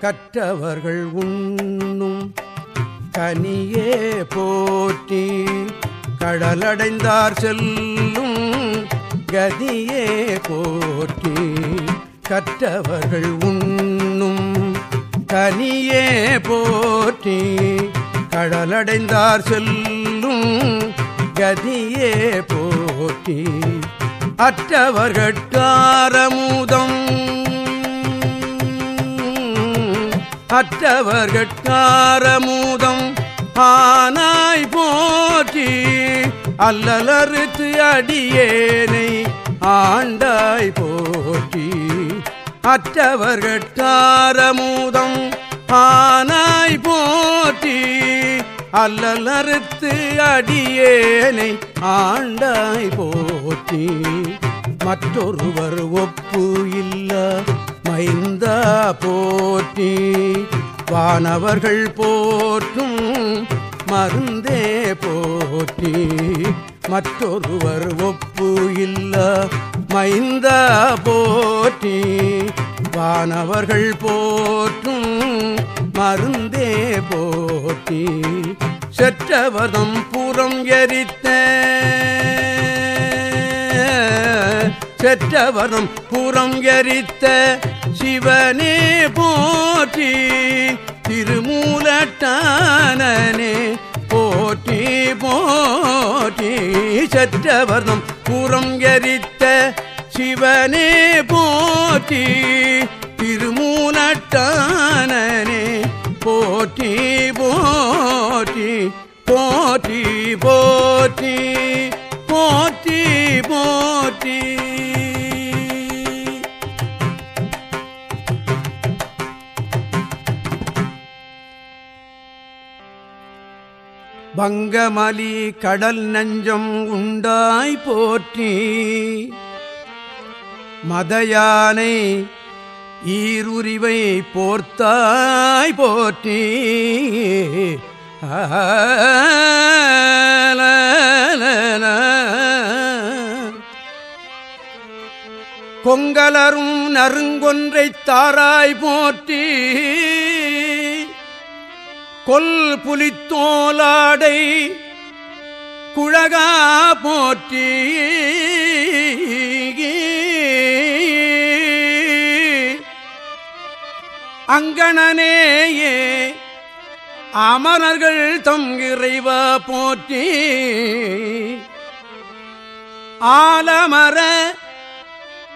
கற்றவர்கள் உண்ணும் கனியே போற்றி கடலடைந்தார் செல்லும் கதியே போற்றி கற்றவர்கள் உண்ணும் கனியே போற்றி கடலடைந்தார் செல்லும் கதியே போற்றி. அற்றவர்கட்காரமுதம் அற்றவர்கட்காரமூதம் ஆனாய் போற்றி அல்லலறுத்து அடியேனை ஆண்டாய் போற்றி. அற்றவர்கட்காரமூதம் ஆனாய் போற்றி அல்லலறுத்து அடியேனை ஆண்டாய் போற்றி. மற்றொருவர் ஒப்பு இல்ல மைந்தா போற்றி. வானவர்கள் போற்றும் மருந்தே போற்றி. மற்றொருவர் ஒப்பு இல்ல மைந்த போற்றி. வானவர்கள் போற்றும் மருந்தே போற்றி. செற்றவதம் புறம் எரித்த செற்றவதம் புறம் எரித்த சிவனே போற்றி திருமூலட்டானனே போற்றி போற்றி. சற்றவர்ணம் புறம் எரித்த சிவனே போற்றி திருமூலட்டானனே போற்றி போ பங்கமலி கடல் நஞ்சம் உண்டாய் போற்றி. மதயானை ஈருரிவை போர்த்தாய் போற்றி. கொங்கலரும் நறுங்கொன்றை தாராய் போற்றி. கொல் புலித்தோலாடை குழகா போற்றி அங்கணனேயே அமரர்கள் தம் இறைவ போற்றி ஆலமர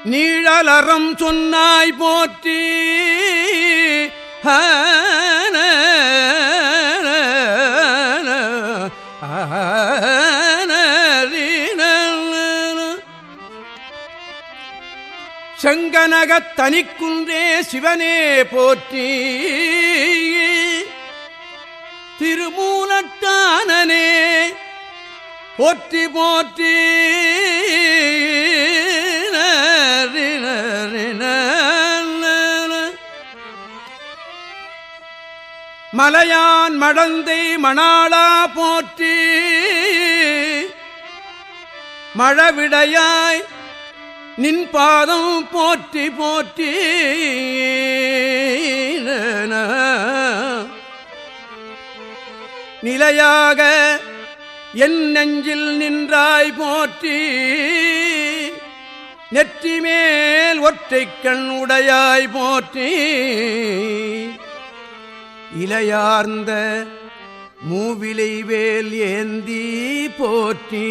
நீழலறம் சொன்னாய் போற்றி ஹன செங்கனகத் தனிக்குன்றே சிவனே போற்றி. திருமூலட்டானனே போற்றி போற்றி. மலையான் மடந்தை மணாளா போற்றி. மழவிடையாய் நின் பாதம் போற்றி போற்றி. நிலையாக என் நெஞ்சில் நின்றாய் போற்றி. நெற்றி மேல் ஒற்றை கண் உடையாய் போற்றி. இலையார்ந்த மூவிலை வேல் ஏந்தி போற்றி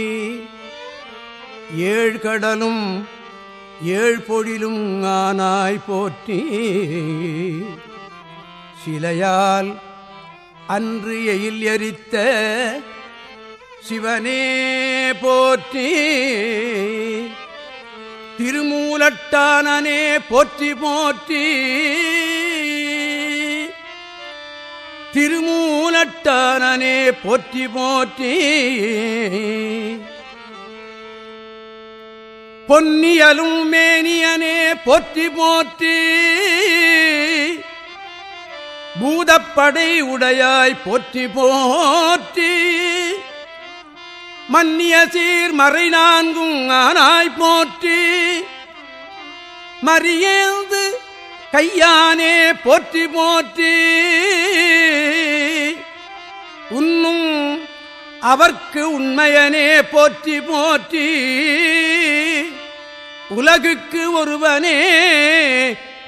ஏழ்கடலும் ஏழ் பொழிலும் ஆனாய் போற்றி. சிலையால் அன்று எயில் எரித்த சிவனே போற்றி திருமூலட்டானனே போற்றி போற்றி. திருமூலட்டானே போற்றி போற்றி. பொன்னியலும் மேனியனே போற்றி போற்றி. பூதப்படை உடையாய் போற்றி போற்றி. மன்னிய சீர் மறை நான்கும் ஆனாய் போற்றி. மறியேந்து கையானே போற்றி போற்றி. உன்னும் அவர்க்கு உண்மையனே போற்றி போற்றி. உலகுக்கு ஒருவனே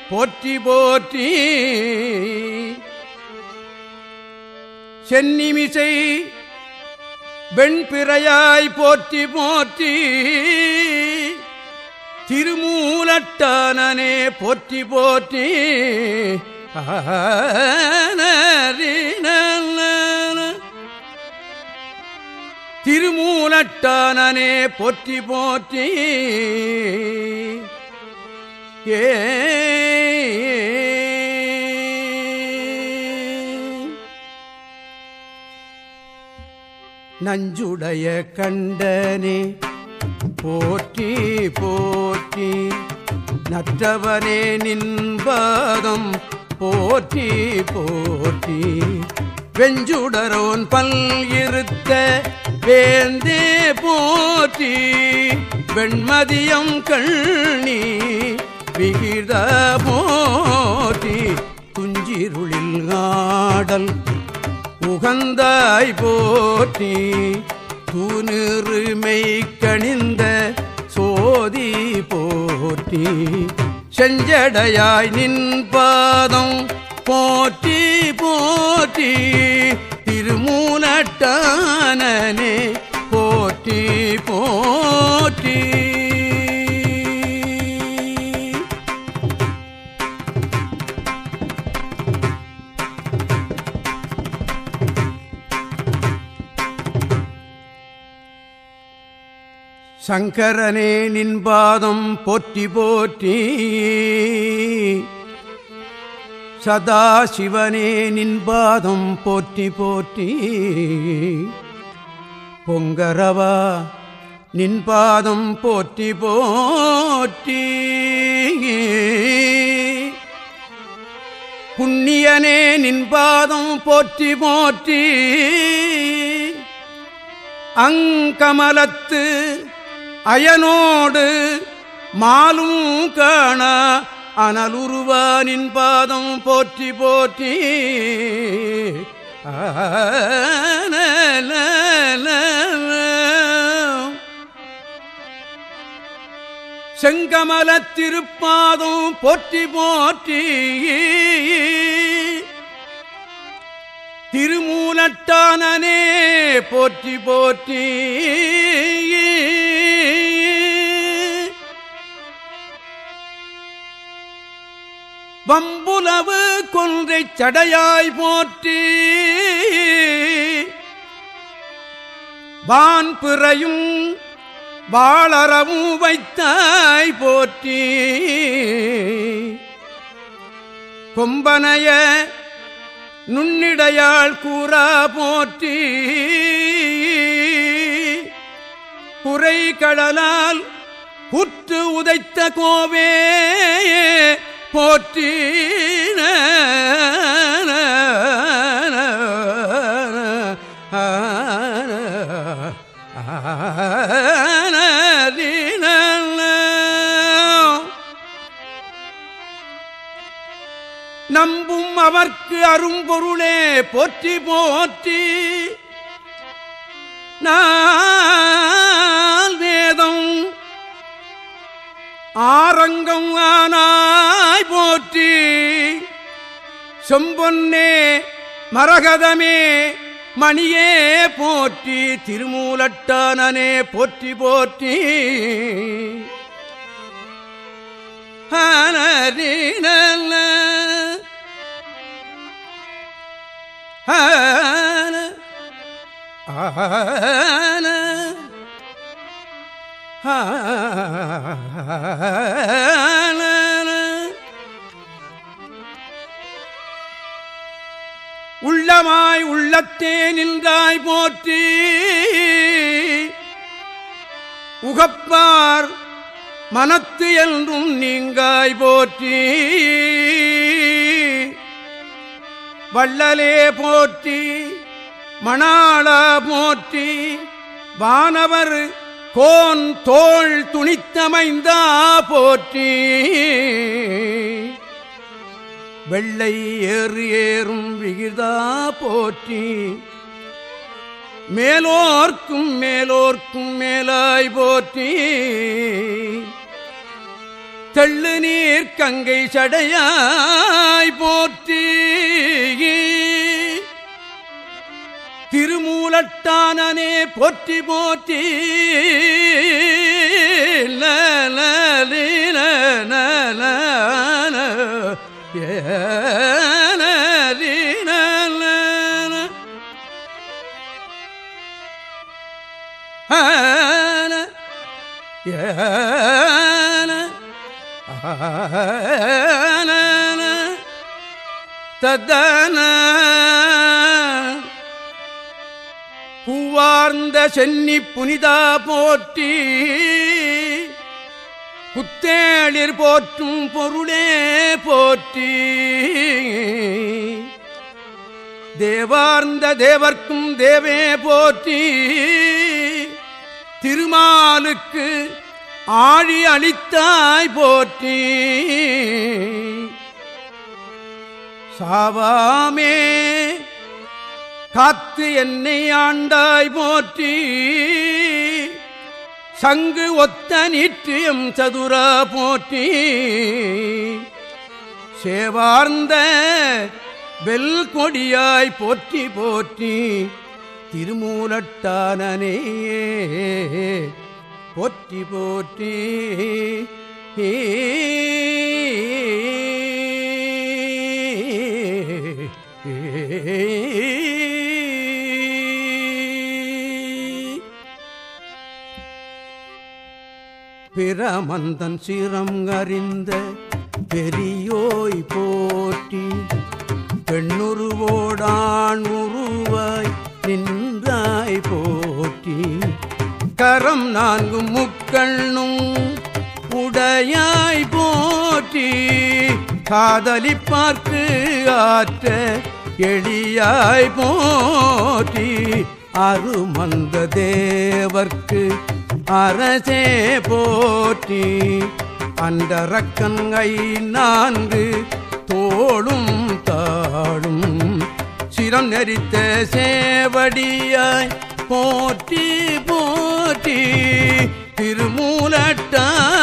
போற்றி போற்றி. சென்னிமிசை வெண்பிறையாய் போற்றி போற்றி. திருமூலட்டானே போற்றி போற்றி திருமூலட்டானே போற்றி போற்றி ஏ நஞ்சுடைய கண்டனே போற்றி போற்றி. நற்றவரே நின்பாதம் போற்றி போற்றி. வெஞ்சுடரோன் பல் இருத்த வேந்தே போற்றி. வெண்மதியம் கண்ணி விகித போற்றி. துஞ்சிருளில் ஆடல் உகந்தாய் போற்றி. தூணிறுமை கணிந்த சோதி போற்றி. செஞ்சடையாய் நின் பாதம் போற்றி போற்றி. திருமூனட்டானே போற்றி போற்றி. சங்கரனே நின்பாதம் போற்றி போற்றி. சதா சிவனே நின்பாதம் போற்றி போற்றி. பொங்கரவா நின்பாதம் போற்றி போற்றி. புண்ணியனே நின்பாதம் போற்றி போற்றி. அங்கமலத்து அயனோடு மாலும் காண அனலுருவானின் பாதம் போற்றி போற்றி. செங்கமல திருப்பாதம் போற்றி போற்றி. திருமூலட்டானனே போற்றி போற்றி. வம்புலவு கொன்றை சடையாய் போற்றி. வான் பிறையும் வாழறவும் வைத்தாய் போற்றி. கொம்பனைய நுண்ணிடையாள் கூறா போற்றி. குறை கடலால் புற்று உதைத்த கோவே போற்றி நம்பும் அவர்க்கு அரும்பொருளே போற்றி போற்றி. நான் வேதம் ஆரங்கம் ஆனாய் போற்றி. செம்பொன்னே மரகதமே மணியே போற்றி. திருமூலட்டானனே போற்றி போற்றி. ஹனரினல்ல. ஹன. ஆன உள்ளமாய் உள்ளத்தே நின்றாய் போற்றி. உகப்பார் மனத்து என்றும் நீங்காய் போற்றி. வள்ளலே போற்றி மணாளா போற்றி. வானவர் கோன் தோள் துணித்தமைந்தா போற்றி. வெள்ளை ஏறு ஏறும் விகிதா போற்றி மேலோர்க்கும் மேலோர்க்கும் மேலாய் போற்றி தெள்ளு நீர் கங்கை சடையாய் போற்றி திருமூலட்டானனே போற்றி போற்றி தத்தன பூவார்ந்த சென்னி புனிதா போற்றி புத்தேளிர் போற்றும் பொருளே போற்றி. தேவார்ந்த தேவர்க்கும் தேவே போற்றி. திருமாலுக்கு ஆழி அளித்தாய் போற்றி. சாவாமே காத்து என்னை ஆண்டாய் போற்றி. சங்கு ஒத்த நிற்றியம் சதுரா போற்றி சேவார்ந்த வெல் கொடியாய் போற்றி போற்றி திருமூலட்டானனே போற்றி போற்றி ஏ பிரமந்தன் சிரம் அறிந்த பெரியோய் போற்றி பெண்ணுருவோடான் உருவாய் நின்றாய் போற்றி. கரம் நான்கு முக்கண்ணும் உடையாய் போற்றி பார்த்து ஆற்ற எளியாய் போற்றி. அருமந்த தேவர்க்கு அரசே போற்றி. அண்டரக்கங்கை நான்கு தோளும் தாழும் சிரம் நெறித்த சேவடியாய் போற்றி போற்றி. திருமூலட்டாய்